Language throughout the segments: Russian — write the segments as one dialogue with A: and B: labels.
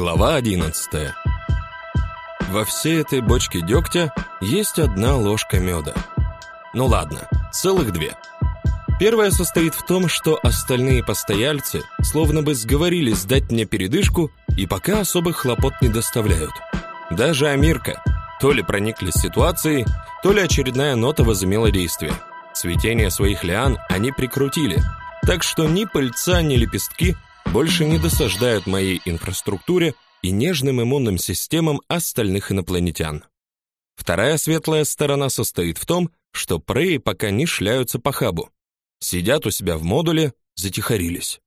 A: Глава 11. Во всей этой бочке дегтя есть одна ложка меда. Ну ладно, целых две. Первая состоит в том, что остальные постояльцы словно бы сговорились дать мне передышку и пока особых хлопот не доставляют. Даже Амирка, то ли прониклись ситуацией, то ли очередная нота возымела действие. Цветение своих лиан они прикрутили, так что ни пыльца, ни лепестки больше не досаждают моей инфраструктуре и нежным иммунным системам остальных инопланетян. Вторая светлая сторона состоит в том, что преи пока не шляются по хабу. Сидят у себя в модуле, затихарились.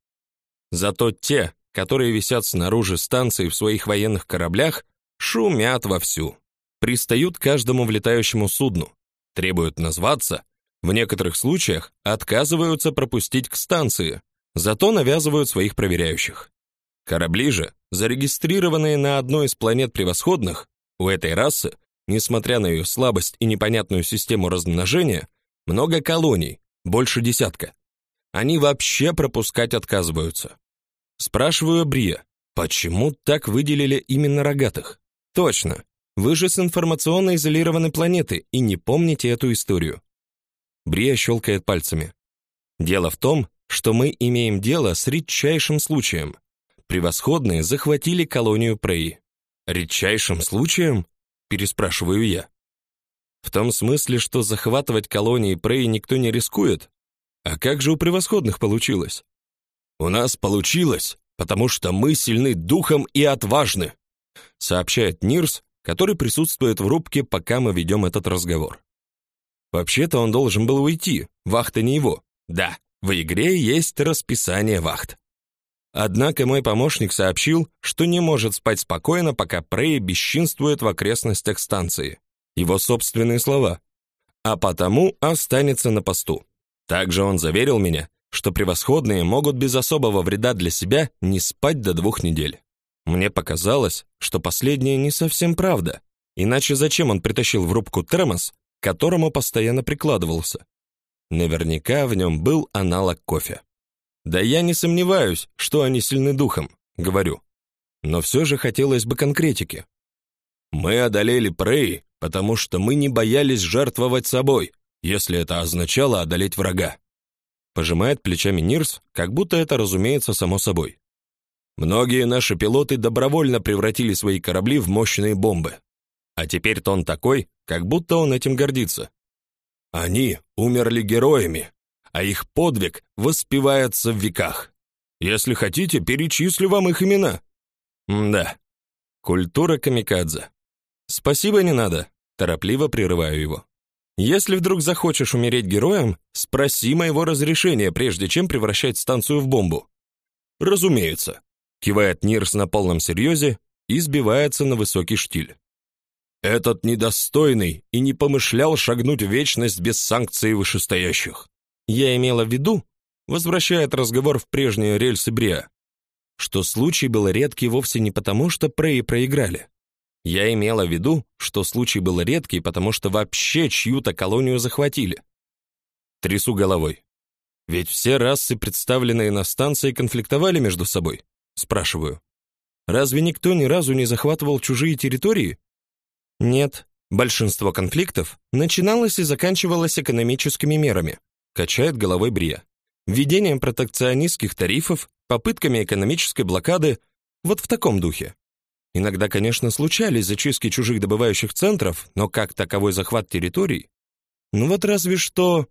A: Зато те, которые висят снаружи станции в своих военных кораблях, шумят вовсю. Пристают к каждому влетающему судну, требуют назваться, в некоторых случаях отказываются пропустить к станции, зато навязывают своих проверяющих. Корабли же, зарегистрированные на одной из планет превосходных, у этой расы, несмотря на ее слабость и непонятную систему размножения, много колоний, больше десятка. Они вообще пропускать отказываются. Спрашиваю Брия, почему так выделили именно рогатых? Точно. Вы же с информационно изолированной планеты и не помните эту историю. Брия щелкает пальцами. Дело в том, что мы имеем дело с редчайшим случаем. Превосходные захватили колонию Преи. Редчайшим случаем? переспрашиваю я. В том смысле, что захватывать колонии Преи никто не рискует. А как же у превосходных получилось? У нас получилось, потому что мы сильны духом и отважны, сообщает Нирс, который присутствует в рубке, пока мы ведем этот разговор. Вообще-то он должен был уйти, вахта не его. Да, в игре есть расписание вахт. Однако мой помощник сообщил, что не может спать спокойно, пока Прей бесчинствует в окрестностях станции. Его собственные слова. А потому останется на посту. Также он заверил меня, что превосходные могут без особого вреда для себя не спать до двух недель. Мне показалось, что последнее не совсем правда. Иначе зачем он притащил в рубку термос, к которому постоянно прикладывался? Наверняка в нем был аналог кофе. Да я не сомневаюсь, что они сильны духом, говорю. Но все же хотелось бы конкретики. Мы одолели Прей, потому что мы не боялись жертвовать собой, если это означало одолеть врага. Пожимает плечами Нирс, как будто это разумеется само собой. Многие наши пилоты добровольно превратили свои корабли в мощные бомбы. А теперь тон такой, как будто он этим гордится. Они умерли героями, а их подвиг воспевается в веках. Если хотите, перечислю вам их имена. М да. Культура камикадзе. Спасибо, не надо, торопливо прерываю его. Если вдруг захочешь умереть героем, спроси моего разрешения, прежде чем превращать станцию в бомбу. Разумеется, кивает Нирс на полном серьезе и сбивается на высокий штиль. Этот недостойный и не помышлял шагнуть в вечность без санкций вышестоящих. Я имела в виду, возвращает разговор в прежние рельсы Бриа, что случай был редкий вовсе не потому, что Преи проиграли. Я имела в виду, что случай был редкий, потому что вообще чью-то колонию захватили. Трясу головой. Ведь все расы, представленные на станции, конфликтовали между собой, спрашиваю. Разве никто ни разу не захватывал чужие территории? Нет, большинство конфликтов начиналось и заканчивалось экономическими мерами, качает головой Брия. Введением протекционистских тарифов, попытками экономической блокады, вот в таком духе. Иногда, конечно, случались зачистки чужих добывающих центров, но как таковой захват территорий? Ну вот разве что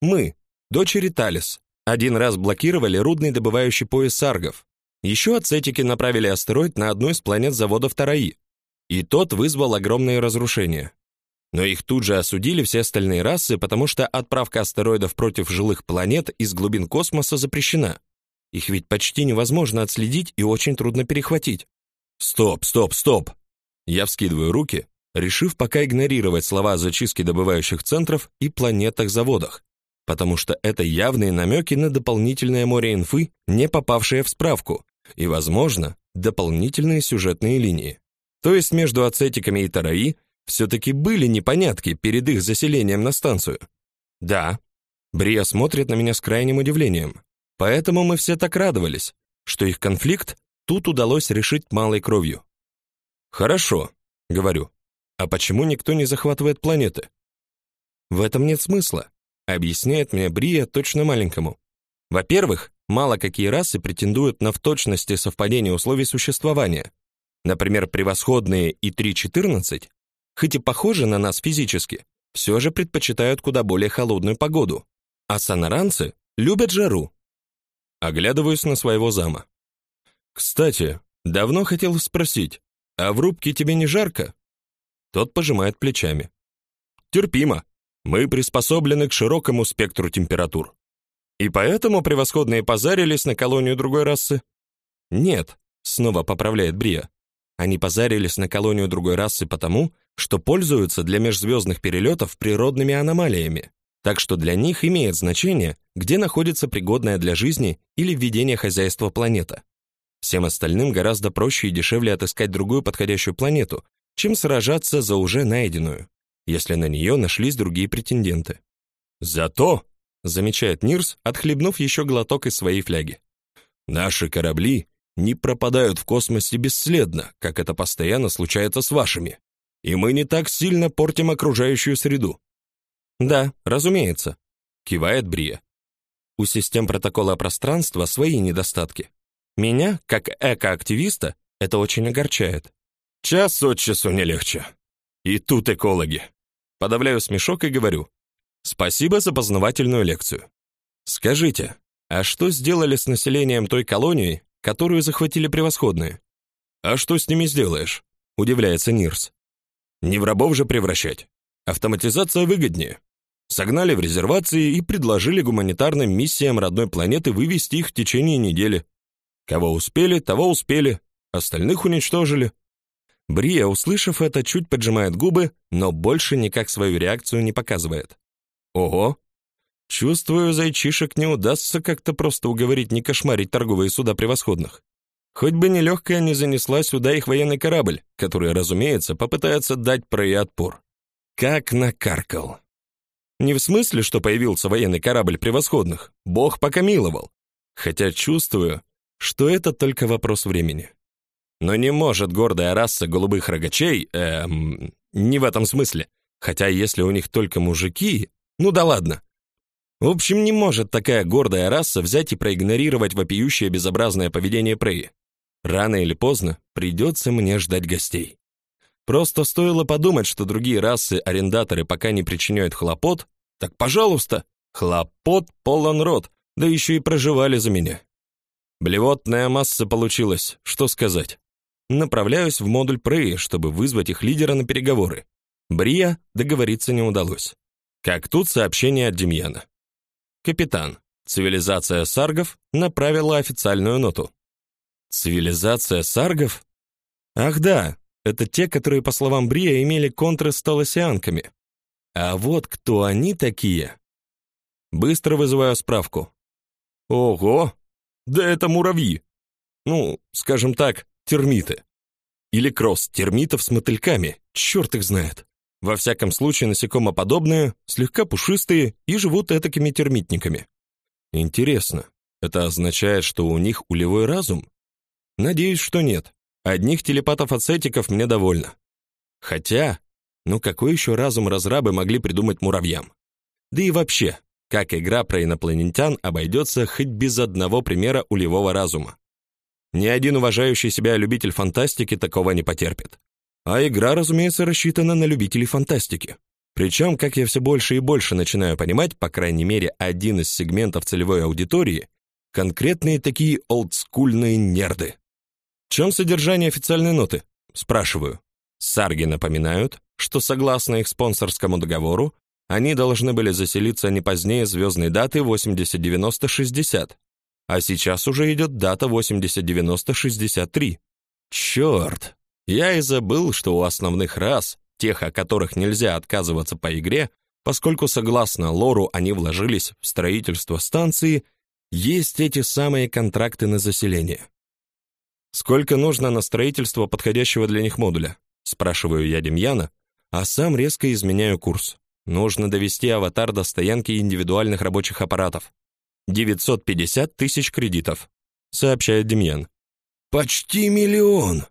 A: мы, дочери Талис, один раз блокировали рудный добывающий пояс саргов. Еще ацетики направили астероид на одну из планет завода Тараи, и тот вызвал огромные разрушения. Но их тут же осудили все остальные расы, потому что отправка астероидов против жилых планет из глубин космоса запрещена. Их ведь почти невозможно отследить и очень трудно перехватить. Стоп, стоп, стоп. Я вскидываю руки, решив пока игнорировать слова о зачистке добывающих центров и планетах-заводах, потому что это явные намеки на дополнительное море инфы, не попавшее в справку, и, возможно, дополнительные сюжетные линии. То есть между ацетиками и Тараи все-таки были непонятки перед их заселением на станцию. Да, Брия смотрит на меня с крайним удивлением. Поэтому мы все так радовались, что их конфликт тут удалось решить малой кровью. Хорошо, говорю. А почему никто не захватывает планеты? В этом нет смысла, объясняет мне Брия точно маленькому. Во-первых, мало какие расы претендуют на в точности совпадение условий существования. Например, превосходные и 3.14, хоть и похожи на нас физически, все же предпочитают куда более холодную погоду. А сонаранцы любят жару. Оглядываюсь на своего зама. Кстати, давно хотел спросить, а в рубке тебе не жарко? Тот пожимает плечами. Терпимо. Мы приспособлены к широкому спектру температур. И поэтому превосходные позарились на колонию другой расы? Нет, снова поправляет Брия. Они позарились на колонию другой расы потому, что пользуются для межзвездных перелетов природными аномалиями. Так что для них имеет значение, где находится пригодная для жизни или ведения хозяйства планета. Всем остальным гораздо проще и дешевле отыскать другую подходящую планету, чем сражаться за уже найденную, если на нее нашлись другие претенденты. Зато, замечает Нирс, отхлебнув еще глоток из своей фляги. Наши корабли не пропадают в космосе бесследно, как это постоянно случается с вашими. И мы не так сильно портим окружающую среду. Да, разумеется, кивает Брия. У систем протокола пространства свои недостатки. Меня, как экоактивиста, это очень огорчает. Час от часу не легче. И тут экологи. Подавляю смешок и говорю: "Спасибо за познавательную лекцию. Скажите, а что сделали с населением той колонии, которую захватили превосходные? А что с ними сделаешь?" удивляется Нирс. "Не в рабов же превращать. Автоматизация выгоднее. Согнали в резервации и предложили гуманитарным миссиям родной планеты вывести их в течение недели. Кого успели, того успели, остальных уничтожили. Брия, услышав это, чуть поджимает губы, но больше никак свою реакцию не показывает. Ого. Чувствую, зайчишек не удастся как-то просто уговорить не кошмарить торговые суда превосходных. Хоть бы нелегкая не занесла сюда их военный корабль, который, разумеется, попытается дать про отпор. Как накаркал. Не в смысле, что появился военный корабль превосходных. Бог пока миловал. Хотя чувствую, что это только вопрос времени. Но не может гордая раса голубых рогачей, эм, не в этом смысле. Хотя если у них только мужики, ну да ладно. В общем, не может такая гордая раса взять и проигнорировать вопиющее безобразное поведение Преи. Рано или поздно придется мне ждать гостей. Просто стоило подумать, что другие расы-арендаторы пока не причиняют хлопот, так, пожалуйста, хлопот полон рот, да еще и проживали за меня. Блевотная масса получилась, что сказать. Направляюсь в модуль Преи, чтобы вызвать их лидера на переговоры. Брия договориться не удалось. Как тут сообщение от Демьяна. Капитан, цивилизация саргов направила официальную ноту. Цивилизация саргов? Ах да, это те, которые, по словам Брия, имели контры с толосианками. А вот кто они такие? Быстро вызываю справку. Ого! Да это муравьи. Ну, скажем так, термиты. Или кросс термитов с мотыльками, черт их знает. Во всяком случае, насекомоподобные, слегка пушистые и живут этакими термитниками. Интересно, это означает, что у них улевой разум? Надеюсь, что нет. Одних телепатов-ацетиков мне довольно. Хотя, ну какой еще разум разрабы могли придумать муравьям? Да и вообще, как игра про инопланетян обойдется хоть без одного примера улевого разума? Ни один уважающий себя любитель фантастики такого не потерпит. А игра, разумеется, рассчитана на любителей фантастики. Причем, как я все больше и больше начинаю понимать, по крайней мере, один из сегментов целевой аудитории конкретные такие олдскульные нерды. В чем содержание официальной ноты? Спрашиваю. Сарги напоминают, что согласно их спонсорскому договору, они должны были заселиться не позднее звездной даты 809060, а сейчас уже идет дата 809063. Черт! Я и забыл, что у основных рас, тех, о которых нельзя отказываться по игре, поскольку согласно лору они вложились в строительство станции, есть эти самые контракты на заселение. Сколько нужно на строительство подходящего для них модуля? спрашиваю я Демьяна, а сам резко изменяю курс. Нужно довести аватар до стоянки индивидуальных рабочих аппаратов. 950 тысяч кредитов, сообщает Демьян. Почти миллион.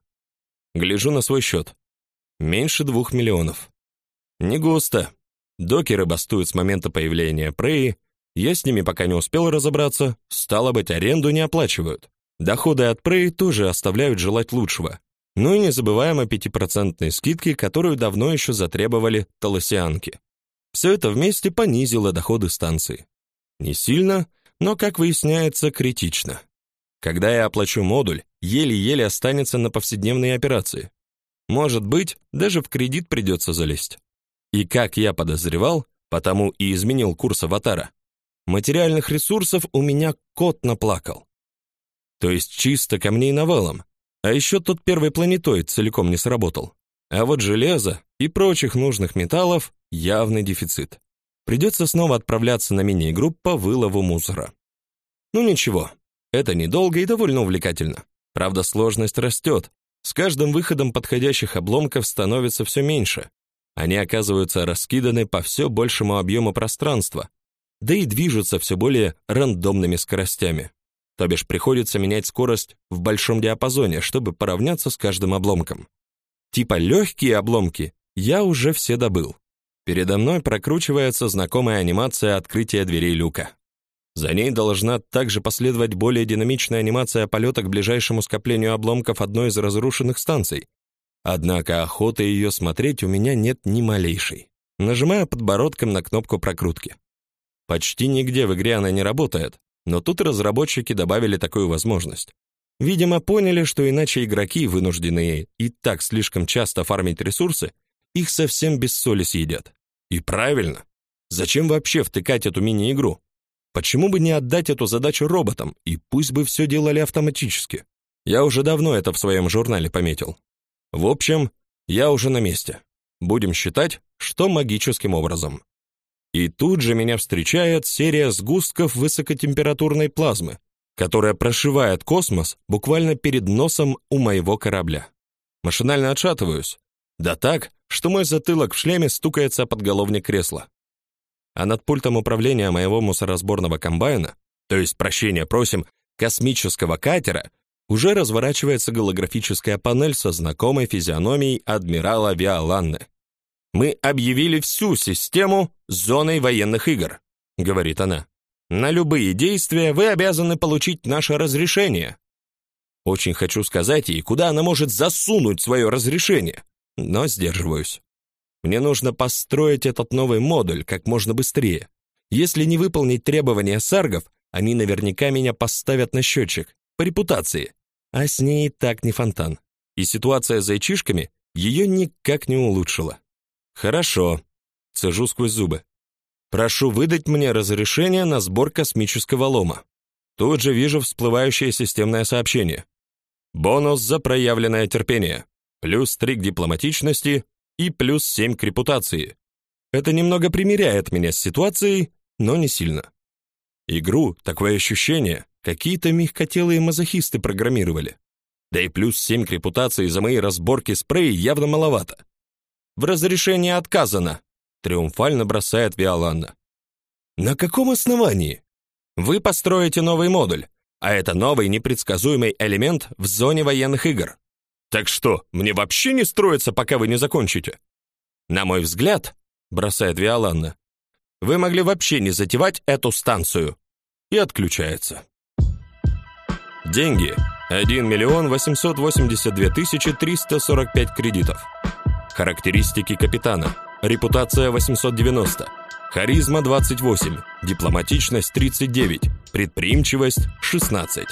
A: Гляжу на свой счет. Меньше двух миллионов. Не густо. Докеры бастуют с момента появления Преи, я с ними пока не успел разобраться, стало быть, аренду не оплачивают. Доходы от Prey тоже оставляют желать лучшего. Ну и не забываем о пятипроцентной скидке, которую давно еще затребовали толосианки. Все это вместе понизило доходы станции. Не сильно, но, как выясняется, критично. Когда я оплачу модуль, еле-еле останется на повседневные операции. Может быть, даже в кредит придется залезть. И как я подозревал, потому и изменил курс аватара, Материальных ресурсов у меня кот наплакал. То есть чисто камней навалом. А еще тот первый планетоид целиком не сработал. А вот железа и прочих нужных металлов явный дефицит. Придется снова отправляться на мини-игру по вылову мусора. Ну ничего, это недолго и довольно увлекательно. Правда, сложность растет. С каждым выходом подходящих обломков становится все меньше. Они оказываются раскиданы по все большему объему пространства, да и движутся все более рандомными скоростями. То бишь приходится менять скорость в большом диапазоне, чтобы поравняться с каждым обломком. Типа легкие обломки я уже все добыл. Передо мной прокручивается знакомая анимация открытия дверей люка. За ней должна также последовать более динамичная анимация полета к ближайшему скоплению обломков одной из разрушенных станций. Однако охоты ее смотреть у меня нет ни малейшей. Нажимаю подбородком на кнопку прокрутки. Почти нигде в игре она не работает, но тут разработчики добавили такую возможность. Видимо, поняли, что иначе игроки, вынужденные и так слишком часто фармить ресурсы, их совсем без соли съедят. И правильно. Зачем вообще втыкать эту мини-игру? Почему бы не отдать эту задачу роботам, и пусть бы все делали автоматически? Я уже давно это в своем журнале пометил. В общем, я уже на месте. Будем считать, что магическим образом. И тут же меня встречает серия сгустков высокотемпературной плазмы, которая прошивает космос буквально перед носом у моего корабля. Машинально отшатываюсь, да так, что мой затылок в шлеме стукается под подголовник кресла. А над пультом управления моего мусоросборного комбайна, то есть прощения просим, космического катера, уже разворачивается голографическая панель со знакомой физиономией адмирала Виоланны. Мы объявили всю систему зоной военных игр, говорит она. На любые действия вы обязаны получить наше разрешение. Очень хочу сказать ей, куда она может засунуть свое разрешение, но сдерживаюсь. Мне нужно построить этот новый модуль как можно быстрее. Если не выполнить требования саргов, они наверняка меня поставят на счетчик по репутации. А с ней так не фонтан. И ситуация с зайчишками ее никак не улучшила. Хорошо. Цежу сквозь зубы. Прошу выдать мне разрешение на сбор космического лома. Тут же вижу всплывающее системное сообщение. Бонус за проявленное терпение. Плюс 3 к дипломатичности и плюс 7 к репутации. Это немного примиряет меня с ситуацией, но не сильно. Игру, такое ощущение, какие-то мягкотелые мазохисты программировали. Да и плюс 7 к репутации за мои разборки спреи явно маловато. В разрешении отказано, триумфально бросает Виоланна. На каком основании? Вы построите новый модуль, а это новый непредсказуемый элемент в зоне военных игр. Так что, мне вообще не строиться, пока вы не закончите? На мой взгляд, бросает Виоланна. Вы могли вообще не затевать эту станцию. И отключается. Деньги 1 миллион 882 тысячи 345 кредитов. Характеристики капитана. Репутация 890. Харизма 28. Дипломатичность 39. Предприимчивость 16.